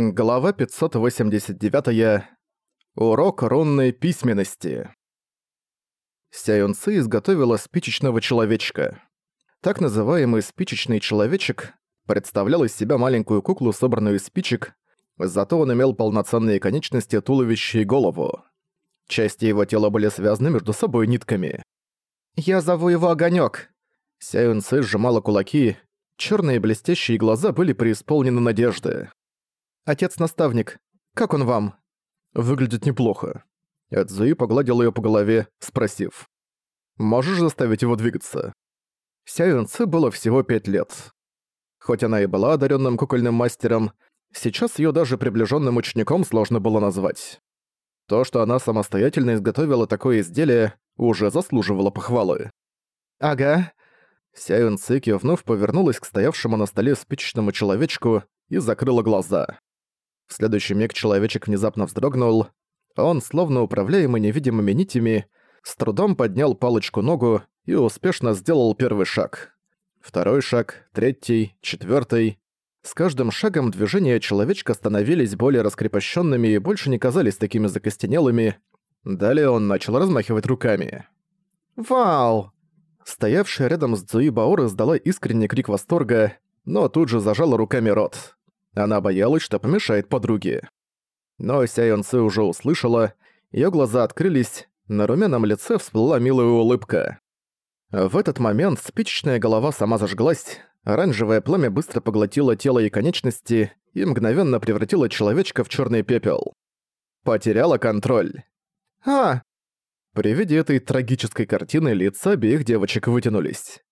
Глава 589. Урок рунной письменности. Сяюн Ци изготовила спичечного человечка. Так называемый спичечный человечек представлял из себя маленькую куклу, собранную из спичек, зато он имел полноценные конечности, туловище и голову. Части его тела были связаны между собой нитками. «Я зову его Огонёк!» Сяюн Ци сжимала кулаки, черные блестящие глаза были преисполнены надежды. «Отец-наставник, как он вам?» «Выглядит неплохо». Эдзуи погладил её по голове, спросив. «Можешь заставить его двигаться?» Сяюн Ци было всего пять лет. Хоть она и была одаренным кукольным мастером, сейчас её даже приближенным учеником сложно было назвать. То, что она самостоятельно изготовила такое изделие, уже заслуживало похвалы. «Ага». Сяюн Цики вновь повернулась к стоявшему на столе спичечному человечку и закрыла глаза. В следующий миг человечек внезапно вздрогнул. Он, словно управляемый невидимыми нитями, с трудом поднял палочку-ногу и успешно сделал первый шаг. Второй шаг, третий, четвертый. С каждым шагом движения человечка становились более раскрепощенными и больше не казались такими закостенелыми. Далее он начал размахивать руками. «Вау!» Стоявшая рядом с Цзуи Баор издала искренний крик восторга, но тут же зажала руками рот. Она боялась, что помешает подруге. Но Сяйон Ци уже услышала, её глаза открылись, на румяном лице всплыла милая улыбка. В этот момент спичечная голова сама зажглась, оранжевое пламя быстро поглотило тело и конечности и мгновенно превратило человечка в чёрный пепел. Потеряла контроль. «А!» При виде этой трагической картины лица обеих девочек вытянулись.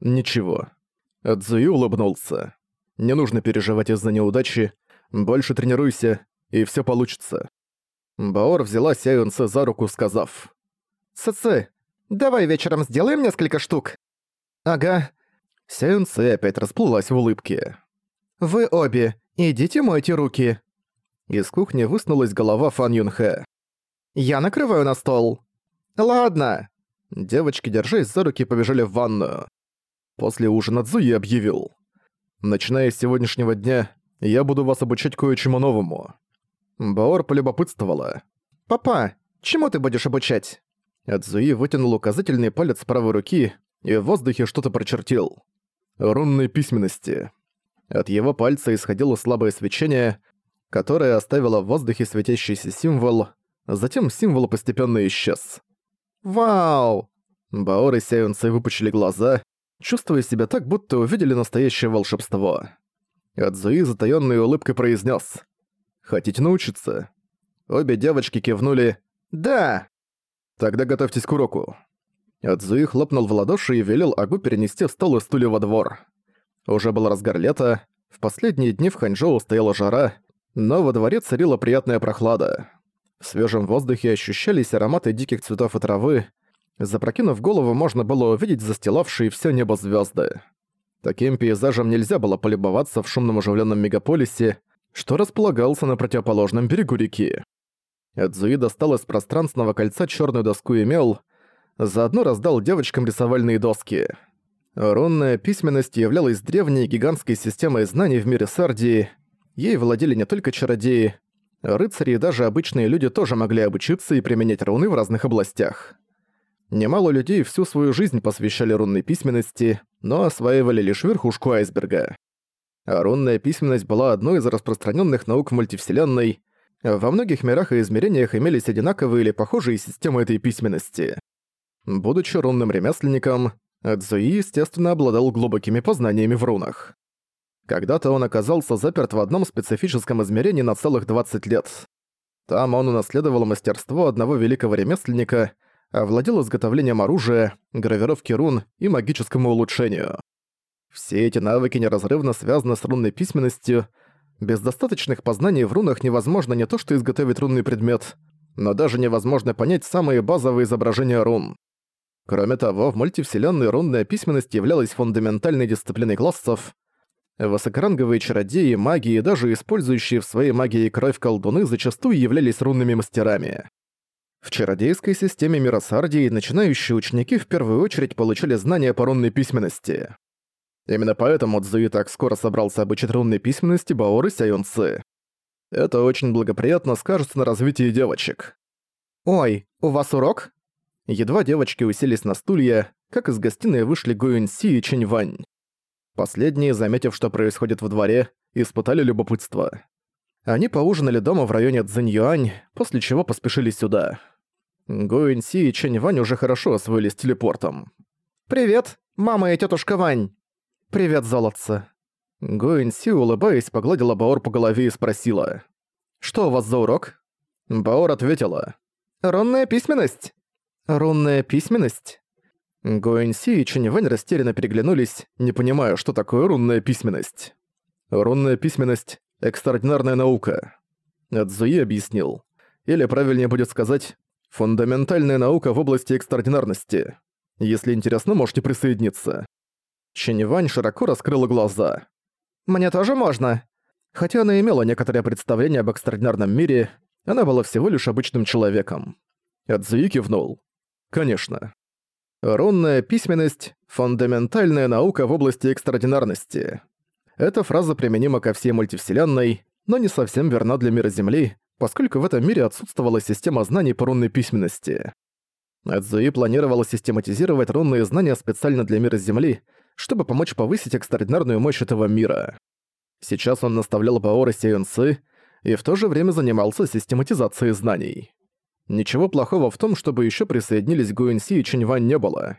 Ничего. Цзуи улыбнулся. Не нужно переживать из-за неудачи. Больше тренируйся, и всё получится. Баор взяла Сяюнце за руку, сказав. «Цэцэ, давай вечером сделаем несколько штук». «Ага». Сяюнце опять расплылась в улыбке. «Вы обе, идите мойте руки». Из кухни высунулась голова Фан Юнхэ. «Я накрываю на стол». «Ладно». Девочки, держась за руки, побежали в ванную. После ужина Цзуи объявил. Начиная с сегодняшнего дня, я буду вас обучать кое-чему новому». Баор полюбопытствовала. «Папа, чему ты будешь обучать?» Адзуи вытянул указательный палец правой руки и в воздухе что-то прочертил. Рунной письменности. От его пальца исходило слабое свечение, которое оставило в воздухе светящийся символ, затем символ постепенно исчез. «Вау!» Баор и Сяюнцы выпучили глаза, чувствуя себя так, будто увидели настоящее волшебство. Адзуи затаённой улыбкой произнес: «Хотите научиться?» Обе девочки кивнули «Да!» «Тогда готовьтесь к уроку». Адзуи хлопнул в ладоши и велел Агу перенести стол и стулья во двор. Уже был разгар лета, в последние дни в Ханчжоу стояла жара, но во дворе царила приятная прохлада. В свежем воздухе ощущались ароматы диких цветов и травы, Запрокинув голову, можно было увидеть застилавшие все небо звезды. Таким пейзажем нельзя было полюбоваться в шумном оживленном мегаполисе, что располагался на противоположном берегу реки. Эдзуи достал из пространственного кольца черную доску и мел, заодно раздал девочкам рисовальные доски. Рунная письменность являлась древней гигантской системой знаний в мире Сардии. Ей владели не только чародеи, рыцари и даже обычные люди тоже могли обучиться и применять руны в разных областях. Немало людей всю свою жизнь посвящали рунной письменности, но осваивали лишь верхушку айсберга. А рунная письменность была одной из распространенных наук мультивселенной. Во многих мирах и измерениях имелись одинаковые или похожие системы этой письменности. Будучи рунным ремесленником, Цзуи, естественно, обладал глубокими познаниями в рунах. Когда-то он оказался заперт в одном специфическом измерении на целых 20 лет. Там он унаследовал мастерство одного великого ремесленника — овладел изготовлением оружия, гравировки рун и магическому улучшению. Все эти навыки неразрывно связаны с рунной письменностью. Без достаточных познаний в рунах невозможно не то что изготовить рунный предмет, но даже невозможно понять самые базовые изображения рун. Кроме того, в мультивселенной рунная письменность являлась фундаментальной дисциплиной классов. Высокоранговые чародеи, маги и даже использующие в своей магии кровь колдуны зачастую являлись рунными мастерами. В чародейской системе мира Сардии начинающие ученики в первую очередь получили знания по рунной письменности. Именно поэтому Цзуи так скоро собрался обучить рунной письменности Баоры Сяюнцы. Это очень благоприятно скажется на развитии девочек. «Ой, у вас урок?» Едва девочки уселись на стулья, как из гостиной вышли Гуэнси и Чэньвань. Последние, заметив, что происходит во дворе, испытали любопытство. Они поужинали дома в районе Цзиньюань, после чего поспешили сюда. Гуэнси и Чэньвань уже хорошо освоились телепортом. «Привет, мама и тетушка Вань!» «Привет, золотце!» Гуэнси, улыбаясь, погладила Баор по голове и спросила. «Что у вас за урок?» Баор ответила. «Рунная письменность». «Рунная письменность?» Гуэнси и Чуньвэнь растерянно переглянулись, не понимая, что такое рунная письменность. Рунная письменность — экстраординарная наука. Цзуи объяснил. Или правильнее будет сказать, фундаментальная наука в области экстраординарности. Если интересно, можете присоединиться. Чэньвань широко раскрыла глаза. «Мне тоже можно?» Хотя она имела некоторое представление об экстраординарном мире, она была всего лишь обычным человеком. Цзуи кивнул. «Конечно». Рунная письменность — фундаментальная наука в области экстраординарности. Эта фраза применима ко всей мультивселенной, но не совсем верна для мира Земли, поскольку в этом мире отсутствовала система знаний по рунной письменности. Эдзуи планировала систематизировать рунные знания специально для мира Земли, чтобы помочь повысить экстраординарную мощь этого мира. Сейчас он наставлял Баора Сеюнсы и в то же время занимался систематизацией знаний. Ничего плохого в том, чтобы еще присоединились Гуэнси и Чэньвань не было.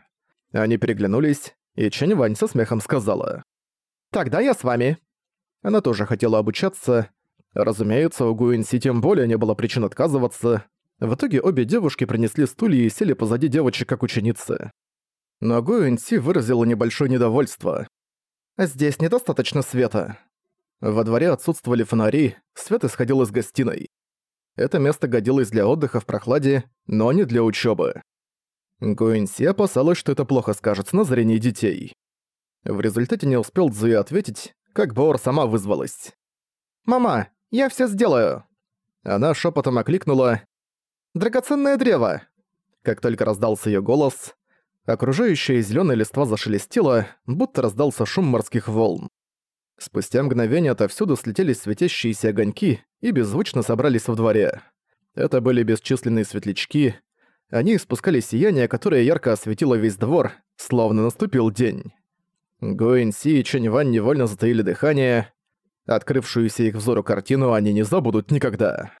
Они переглянулись, и Чэньвань со смехом сказала. «Тогда я с вами». Она тоже хотела обучаться. Разумеется, у Гуэнси тем более не было причин отказываться. В итоге обе девушки принесли стулья и сели позади девочек как ученицы. Но Гуэнси выразила небольшое недовольство. «Здесь недостаточно света». Во дворе отсутствовали фонари, свет исходил из гостиной. Это место годилось для отдыха в прохладе, но не для учебы. Гуэнси опасалась, что это плохо скажется на зрении детей. В результате не успел Цзуи ответить, как Боор сама вызвалась. «Мама, я все сделаю!» Она шепотом окликнула «Драгоценное древо!» Как только раздался ее голос, окружающая зеленая листва зашелестела, будто раздался шум морских волн. Спустя мгновение отовсюду слетелись светящиеся огоньки и беззвучно собрались во дворе. Это были бесчисленные светлячки. Они испускали сияние, которое ярко осветило весь двор, словно наступил день. Гуэнси и Чэньвань невольно затаили дыхание. Открывшуюся их взору картину они не забудут никогда.